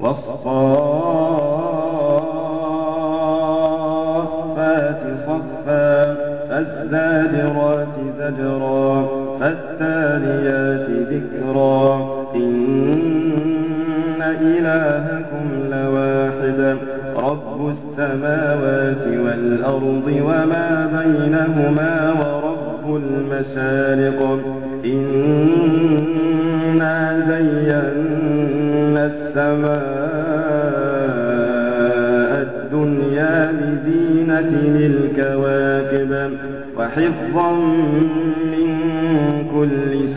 والصافات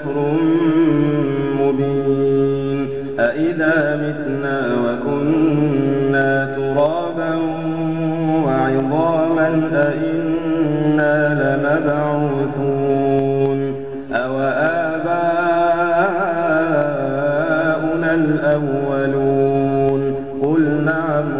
سحر مبين أإذا متنا وكنا ترابا وعظاما أإنا لمبعوثون أو آباؤنا الأولون قل نعم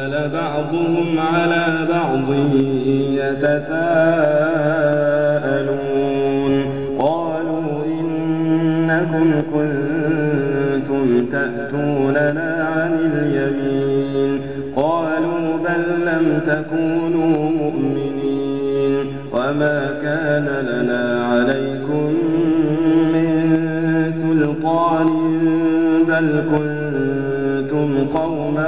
بعضهم على بعض يتساءلون. قالوا إنكم كنتم تأتوننا عن اليمين. قالوا بل لم تكونوا مؤمنين. وما كان لنا عليكم من سلطان. بل كنتم قوما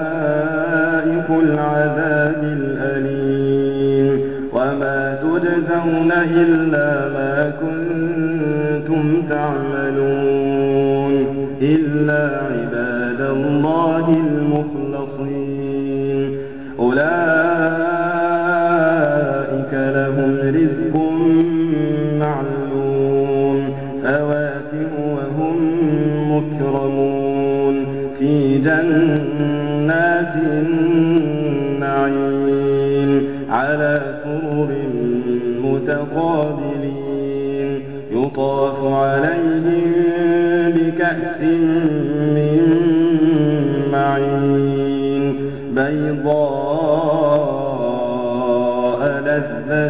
العذاب الأليم وما تجزون إلا ما كنتم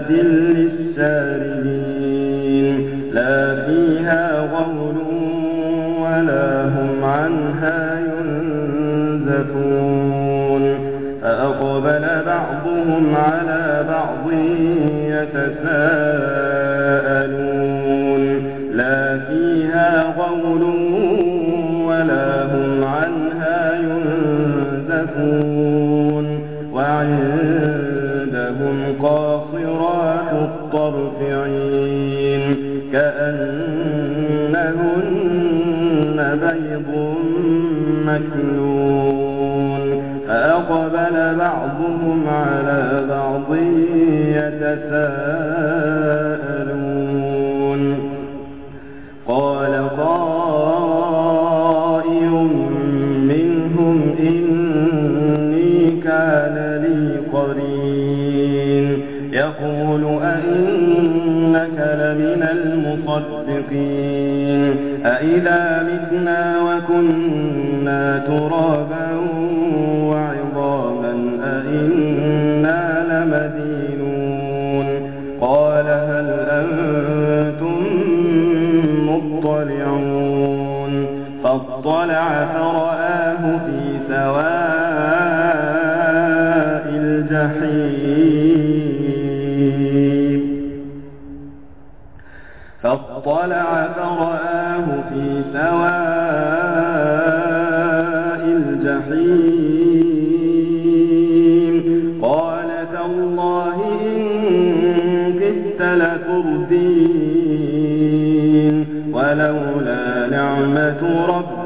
لذة للشاربين لا فيها غول ولا هم عنها ينزفون. فأقبل بعضهم على بعض يتساءلون. كأنهن بيض مكنون. فأقبل بعضهم على بعض يتساءلون المصدقين أئذا متنا وكنا ترابا وعظاما أئنا لمدينون. قال هل أنتم مطلعون؟ فاطلع فرآه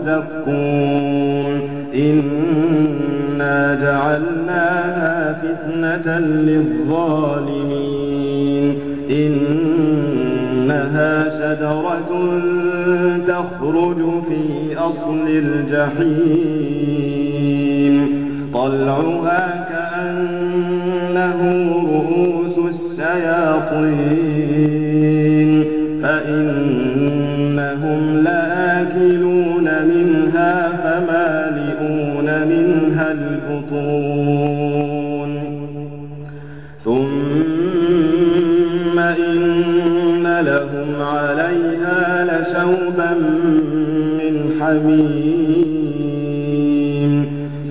الزقوم إنا جعلناها فتنة للظالمين. إنها شجرة تخرج في أصل الجحيم. طلعها كأنه رؤوس الشياطين. حميم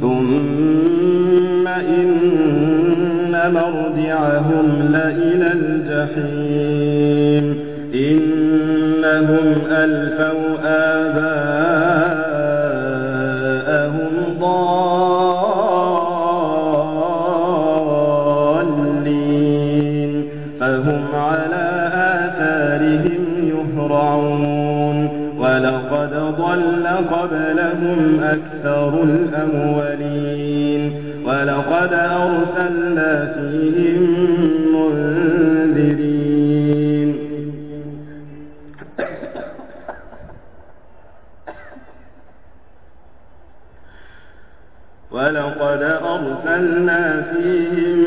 ثم إن مرجعهم لإلى الجحيم. إنهم ألفوا آباءهم قبلهم أكثر الأولين ولقد أرسلنا فيهم منذرين. ولقد أرسلنا فيهم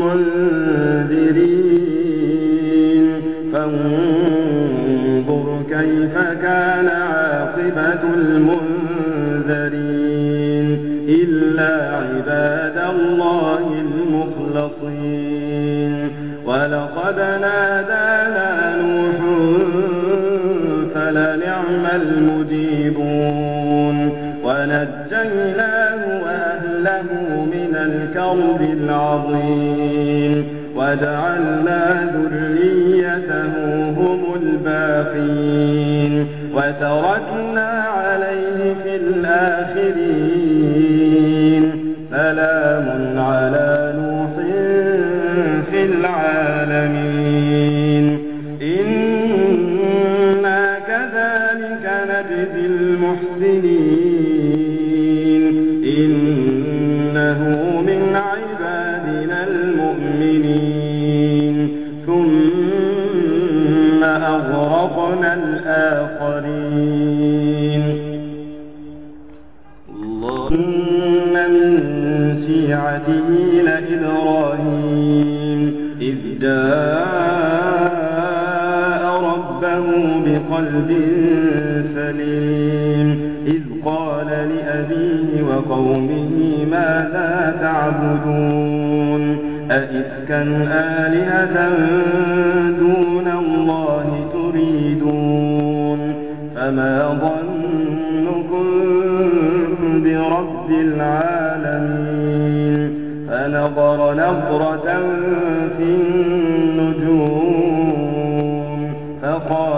منذرين. العظيم وجعلنا ذريته هم الباقين. وتركنا بقلب سليم. إذ قال لأبيه وقومه ماذا تعبدون؟ أئفكا آلهة دون الله تريدون؟ فما ظنكم برب العالمين؟ فنظر نظرة في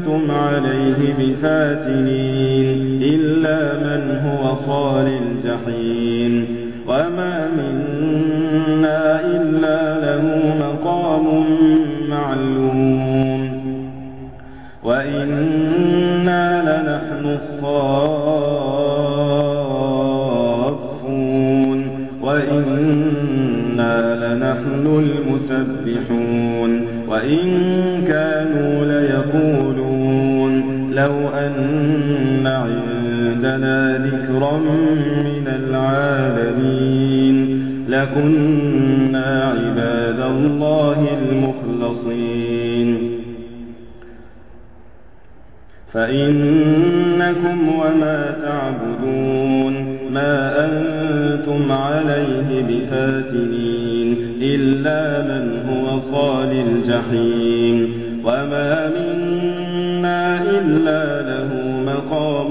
أنتم عليه بفاتنين إلا من هو صال الجحيم وما منا إلا له مقام معلوم وإنا لنحن الصافون وإنا لنحن المسبحون وإن كانوا ذكرا من العالمين. لكنا عباد الله المخلصين. فإنكم وما تعبدون ما أنتم عليه بفاتنين. إلا من هو صال الجحيم. وما منا مقام